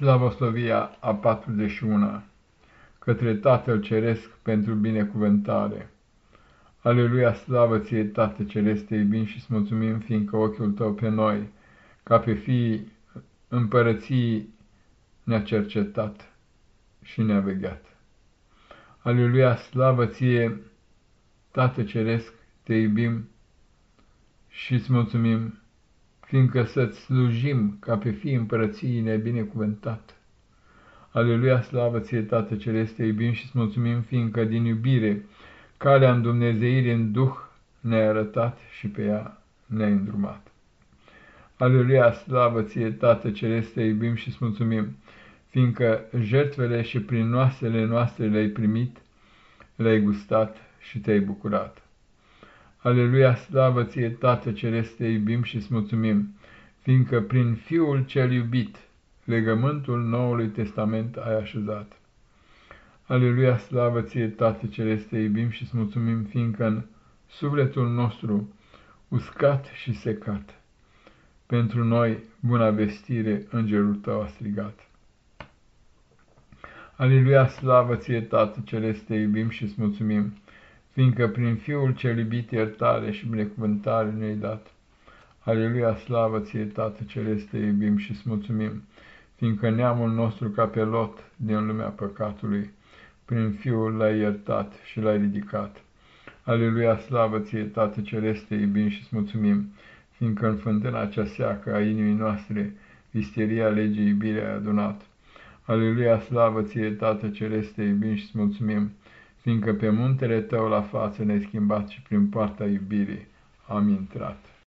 Slavoslovia a 41 către Tatăl Ceresc pentru binecuvântare. Aleluia, slavă ție, Tată Ceresc, te iubim și-ți mulțumim, fiindcă ochiul tău pe noi, ca pe fii împărății, ne-a cercetat și ne-a vegheat. Aleluia, slavă ție, Tată Ceresc, te iubim și-ți mulțumim, fiindcă să-ți slujim ca pe fii împărăției nebinecuvântat. Aleluia, slavă ție, Tată Celeste, iubim și-ți mulțumim, fiindcă din iubire, calea în Dumnezeire în Duh ne-ai arătat și pe ea ne-ai îndrumat. Aleluia, slavă ție, Tată Celeste, iubim și-ți mulțumim, fiindcă jertfele și prin noasele noastre le-ai primit, le-ai gustat și te-ai bucurat. Aleluia, slavă ție, Tată Celeste, iubim și-ți mulțumim, fiindcă prin Fiul cel iubit legământul Noului Testament ai așezat. Aleluia, slavă ție, Tată Celeste, iubim și-ți mulțumim, fiindcă în sufletul nostru, uscat și secat, pentru noi buna vestire îngerul tău a strigat. Aleluia, slavă ție, Tată Celeste, iubim și-ți mulțumim, fiindcă prin Fiul cel iubit iertare și binecuvântare ne-ai dat. Aleluia, slavă ție, Tată Celeste, iubim și-ți mulțumim, fiindcă neamul nostru ca pe lot din lumea păcatului, prin Fiul l-ai iertat și l-ai ridicat. Aleluia, slavă ție, Tată Celeste, iubim și-ți mulțumim, fiindcă în fântâna cea seacă a inimii noastre, visteria legii iubirea ai adunat. Aleluia, slavă ție, Tată Celeste, iubim și-ți mulțumim, fiindcă pe muntele tău la față ne-ai schimbat și prin poarta iubirii am intrat.